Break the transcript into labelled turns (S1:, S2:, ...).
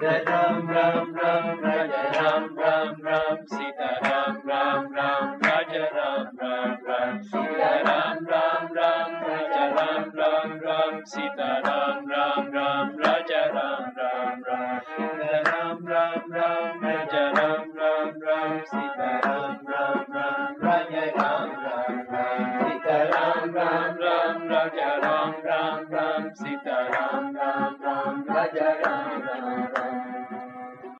S1: Raja Ram Ram Ram Raja Ram Ram Ram Sita Ram Ram Ram Raja Ram Ram Ram Sita Ram Ram Ram Raja Ram Ram Ram Sita Ram Ram Ram Raja Ram Ram Ram Sita Ram Ram Ram Raja Ram Ram Ram Sita Ram Ram Ram Raja Ram Ram Ram Sita Ram Ram Ram Raja Ram Ram Ram Sita Ram Ram Ram Raja Ram Ram Ram